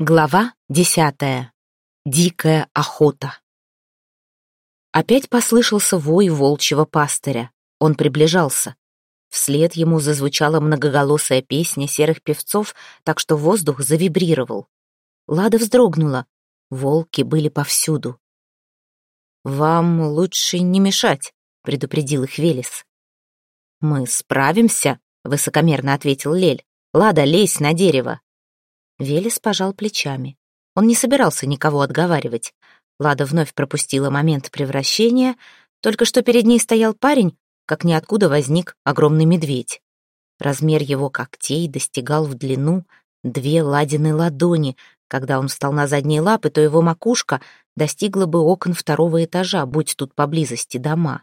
Глава десятая. Дикая охота. Опять послышался вой волчьего пастыря. Он приближался. Вслед ему зазвучала многоголосая песня серых певцов, так что воздух завибрировал. Лада вздрогнула. Волки были повсюду. «Вам лучше не мешать», — предупредил их Велес. «Мы справимся», — высокомерно ответил Лель. «Лада, лезь на дерево». Велес пожал плечами. Он не собирался никого отговаривать. Лада вновь пропустила момент превращения, только что перед ней стоял парень, как ниоткуда возник огромный медведь. Размер его когтей достигал в длину две ладины ладони. Когда он встал на задние лапы, то его макушка достигла бы окон второго этажа, будь тут поблизости дома.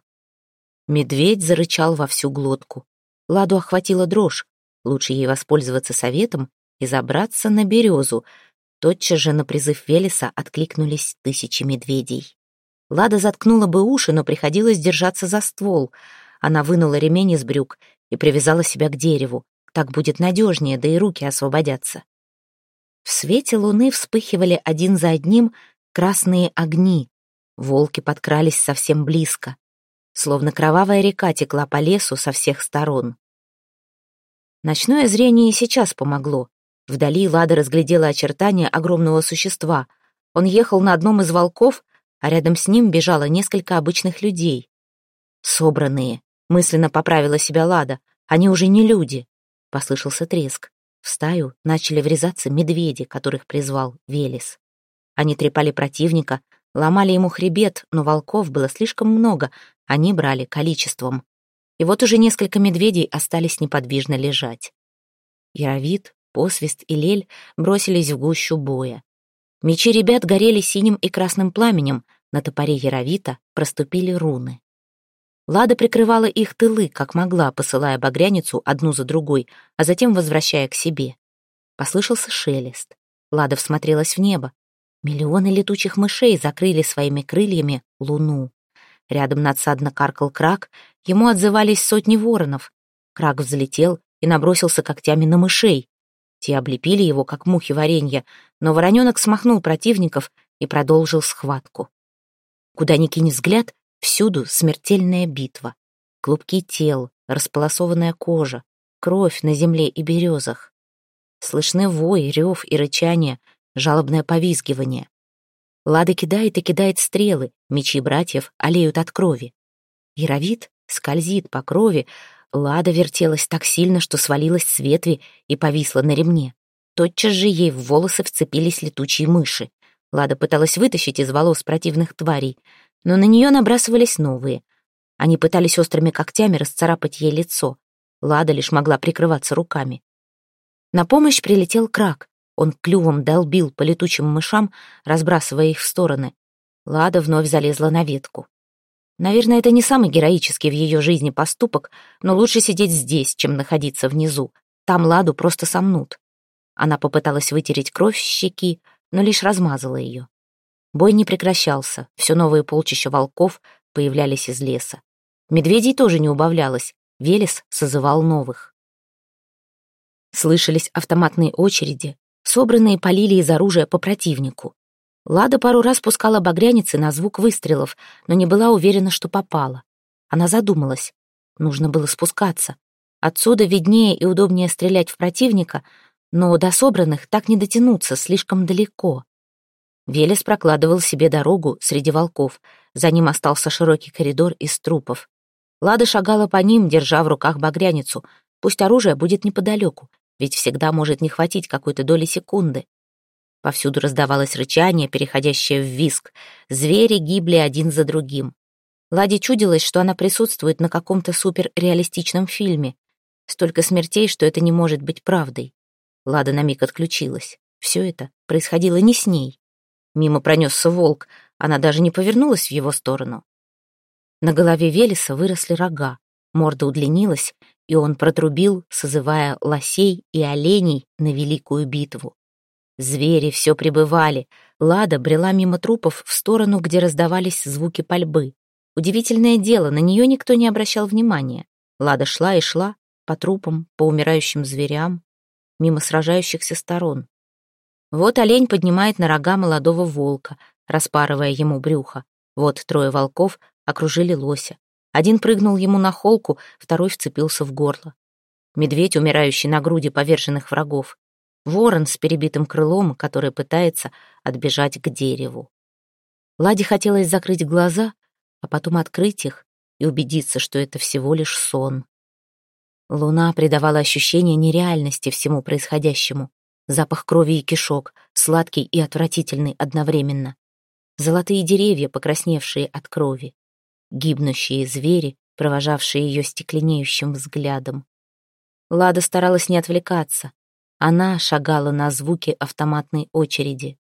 Медведь зарычал во всю глотку. Ладу охватила дрожь. Лучше ей воспользоваться советом и забраться на березу. Тотчас же на призыв Велеса откликнулись тысячи медведей. Лада заткнула бы уши, но приходилось держаться за ствол. Она вынула ремень из брюк и привязала себя к дереву. Так будет надежнее, да и руки освободятся. В свете луны вспыхивали один за одним красные огни. Волки подкрались совсем близко. Словно кровавая река текла по лесу со всех сторон. Ночное зрение и сейчас помогло. Вдали Лада разглядела очертания огромного существа. Он ехал на одном из волков, а рядом с ним бежало несколько обычных людей. «Собранные», — мысленно поправила себя Лада, — «они уже не люди». Послышался треск. В стаю начали врезаться медведи, которых призвал Велес. Они трепали противника, ломали ему хребет, но волков было слишком много, они брали количеством. И вот уже несколько медведей остались неподвижно лежать. Яровит Посвист и Лель бросились в гущу боя. Мечи ребят горели синим и красным пламенем, на топоре Яровита проступили руны. Лада прикрывала их тылы, как могла, посылая багряницу одну за другой, а затем возвращая к себе. Послышался шелест. Лада всмотрелась в небо. Миллионы летучих мышей закрыли своими крыльями луну. Рядом надсадно каркал крак, ему отзывались сотни воронов. Крак взлетел и набросился когтями на мышей. Те облепили его, как мухи варенья, но вороненок смахнул противников и продолжил схватку. Куда ни кинь взгляд, всюду смертельная битва. Клубки тел, располосованная кожа, кровь на земле и березах. Слышны вой, рев и рычание, жалобное повизгивание. Лада кидает и кидает стрелы, мечи братьев олеют от крови. Яровит скользит по крови, Лада вертелась так сильно, что свалилась с ветви и повисла на ремне. Тотчас же ей в волосы вцепились летучие мыши. Лада пыталась вытащить из волос противных тварей, но на нее набрасывались новые. Они пытались острыми когтями расцарапать ей лицо. Лада лишь могла прикрываться руками. На помощь прилетел крак. Он клювом долбил по летучим мышам, разбрасывая их в стороны. Лада вновь залезла на ветку. Наверное, это не самый героический в ее жизни поступок, но лучше сидеть здесь, чем находиться внизу. Там Ладу просто сомнут. Она попыталась вытереть кровь с щеки, но лишь размазала ее. Бой не прекращался, все новые полчища волков появлялись из леса. Медведей тоже не убавлялось, Велес созывал новых. Слышались автоматные очереди, собранные полили из оружия по противнику. Лада пару раз пускала багряницы на звук выстрелов, но не была уверена, что попала. Она задумалась. Нужно было спускаться. Отсюда виднее и удобнее стрелять в противника, но до собранных так не дотянуться, слишком далеко. Велес прокладывал себе дорогу среди волков. За ним остался широкий коридор из трупов. Лада шагала по ним, держа в руках багряницу. Пусть оружие будет неподалеку, ведь всегда может не хватить какой-то доли секунды. Повсюду раздавалось рычание, переходящее в виск. Звери гибли один за другим. Ладе чудилось, что она присутствует на каком-то суперреалистичном фильме. Столько смертей, что это не может быть правдой. Лада на миг отключилась. Все это происходило не с ней. Мимо пронесся волк, она даже не повернулась в его сторону. На голове Велеса выросли рога, морда удлинилась, и он протрубил, созывая лосей и оленей на великую битву. Звери все прибывали. Лада брела мимо трупов в сторону, где раздавались звуки пальбы. Удивительное дело, на нее никто не обращал внимания. Лада шла и шла по трупам, по умирающим зверям, мимо сражающихся сторон. Вот олень поднимает на рога молодого волка, распарывая ему брюхо. Вот трое волков окружили лося. Один прыгнул ему на холку, второй вцепился в горло. Медведь, умирающий на груди поверженных врагов. Ворон с перебитым крылом, который пытается отбежать к дереву. Ладе хотелось закрыть глаза, а потом открыть их и убедиться, что это всего лишь сон. Луна придавала ощущение нереальности всему происходящему. Запах крови и кишок, сладкий и отвратительный одновременно. Золотые деревья, покрасневшие от крови. Гибнущие звери, провожавшие ее стекленеющим взглядом. Лада старалась не отвлекаться. Она шагала на звуки автоматной очереди.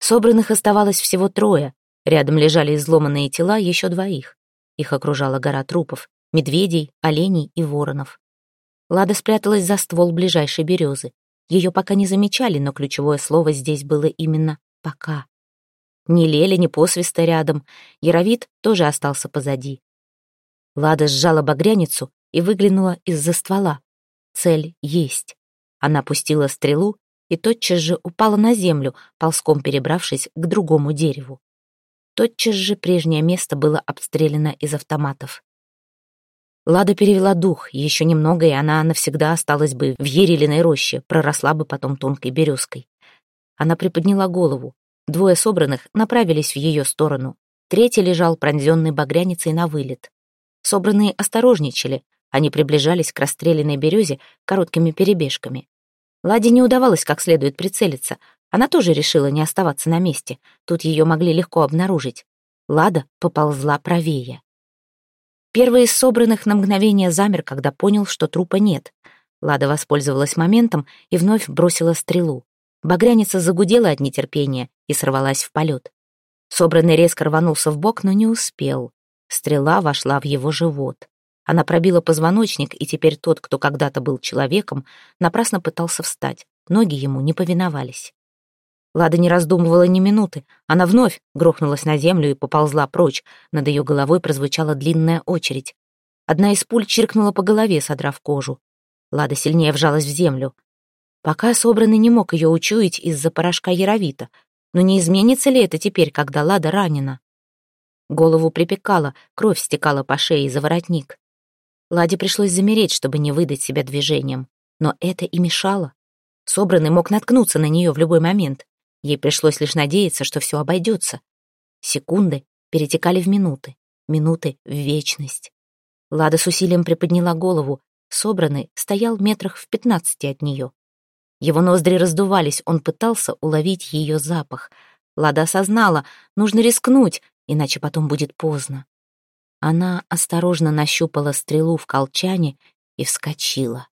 Собранных оставалось всего трое. Рядом лежали изломанные тела еще двоих. Их окружала гора трупов, медведей, оленей и воронов. Лада спряталась за ствол ближайшей березы. Ее пока не замечали, но ключевое слово здесь было именно «пока». Ни Леля, ни посвиста рядом. Яровит тоже остался позади. Лада сжала багряницу и выглянула из-за ствола. Цель есть. Она пустила стрелу и тотчас же упала на землю, ползком перебравшись к другому дереву. Тотчас же прежнее место было обстреляно из автоматов. Лада перевела дух, еще немного, и она навсегда осталась бы в Ерилиной роще, проросла бы потом тонкой березкой. Она приподняла голову. Двое собранных направились в ее сторону. Третий лежал пронзенный багряницей на вылет. Собранные осторожничали, они приближались к расстрелянной березе короткими перебежками. Ладе не удавалось как следует прицелиться. Она тоже решила не оставаться на месте. Тут ее могли легко обнаружить. Лада поползла правее. Первый из собранных на мгновение замер, когда понял, что трупа нет. Лада воспользовалась моментом и вновь бросила стрелу. Багряница загудела от нетерпения и сорвалась в полет. Собранный резко рванулся в бок, но не успел. Стрела вошла в его живот. Она пробила позвоночник, и теперь тот, кто когда-то был человеком, напрасно пытался встать. Ноги ему не повиновались. Лада не раздумывала ни минуты. Она вновь грохнулась на землю и поползла прочь. Над ее головой прозвучала длинная очередь. Одна из пуль чиркнула по голове, содрав кожу. Лада сильнее вжалась в землю. Пока собранный не мог ее учуять из-за порошка яровита. Но не изменится ли это теперь, когда Лада ранена? Голову припекала, кровь стекала по шее за воротник. Ладе пришлось замереть, чтобы не выдать себя движением. Но это и мешало. Собранный мог наткнуться на нее в любой момент. Ей пришлось лишь надеяться, что все обойдется. Секунды перетекали в минуты, минуты в вечность. Лада с усилием приподняла голову. Собранный стоял метрах в пятнадцати от нее. Его ноздри раздувались, он пытался уловить ее запах. Лада осознала, нужно рискнуть, иначе потом будет поздно. Она осторожно нащупала стрелу в колчане и вскочила.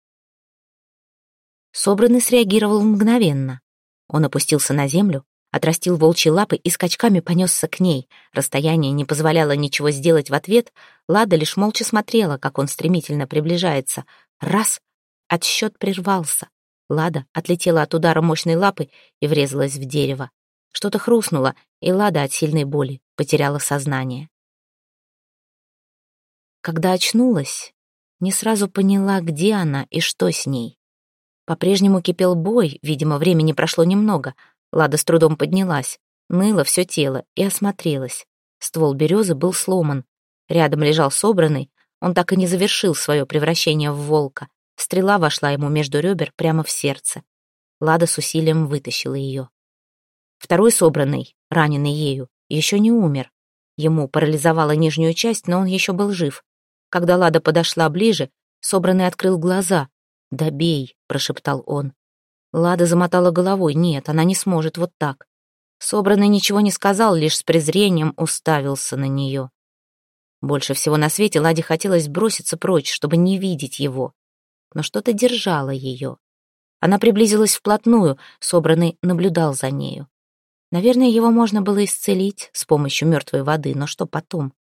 Собранный среагировал мгновенно. Он опустился на землю, отрастил волчьи лапы и скачками понесся к ней. Расстояние не позволяло ничего сделать в ответ. Лада лишь молча смотрела, как он стремительно приближается. Раз — отсчет прервался. Лада отлетела от удара мощной лапы и врезалась в дерево. Что-то хрустнуло, и Лада от сильной боли потеряла сознание. Когда очнулась, не сразу поняла, где она и что с ней. По-прежнему кипел бой, видимо, времени прошло немного. Лада с трудом поднялась, ныла все тело и осмотрелась. Ствол березы был сломан. Рядом лежал собранный, он так и не завершил свое превращение в волка. Стрела вошла ему между ребер прямо в сердце. Лада с усилием вытащила ее. Второй собранный, раненый ею, еще не умер. Ему парализовала нижнюю часть, но он еще был жив. Когда Лада подошла ближе, собранный открыл глаза. «Добей», — прошептал он. Лада замотала головой. «Нет, она не сможет вот так». Собранный ничего не сказал, лишь с презрением уставился на нее. Больше всего на свете Ладе хотелось броситься прочь, чтобы не видеть его. Но что-то держало ее. Она приблизилась вплотную, собранный наблюдал за нею. Наверное, его можно было исцелить с помощью мертвой воды, но что потом?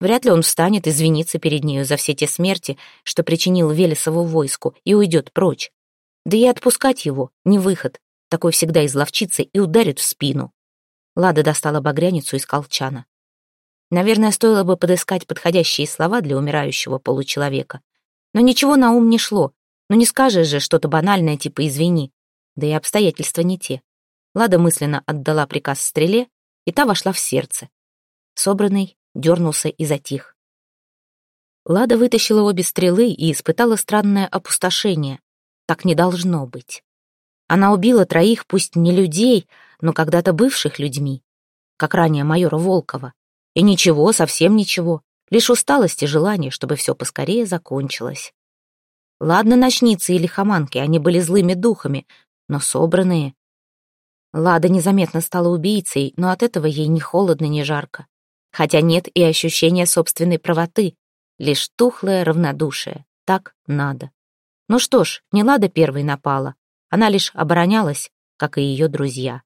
Вряд ли он встанет извиниться перед нею за все те смерти, что причинил Велесову войску, и уйдет прочь. Да и отпускать его — не выход. Такой всегда изловчится и ударит в спину. Лада достала багряницу из колчана. Наверное, стоило бы подыскать подходящие слова для умирающего получеловека. Но ничего на ум не шло. Ну не скажешь же что-то банальное типа «извини». Да и обстоятельства не те. Лада мысленно отдала приказ стреле, и та вошла в сердце. Собранный дернулся и затих. Лада вытащила обе стрелы и испытала странное опустошение. Так не должно быть. Она убила троих, пусть не людей, но когда-то бывших людьми, как ранее майора Волкова. И ничего, совсем ничего, лишь усталость и желание, чтобы все поскорее закончилось. Ладно, ночницы и лихоманки, они были злыми духами, но собранные. Лада незаметно стала убийцей, но от этого ей ни холодно, ни жарко. Хотя нет и ощущения собственной правоты, лишь тухлое равнодушие. Так надо. Ну что ж, не Лада первой напала. Она лишь оборонялась, как и ее друзья.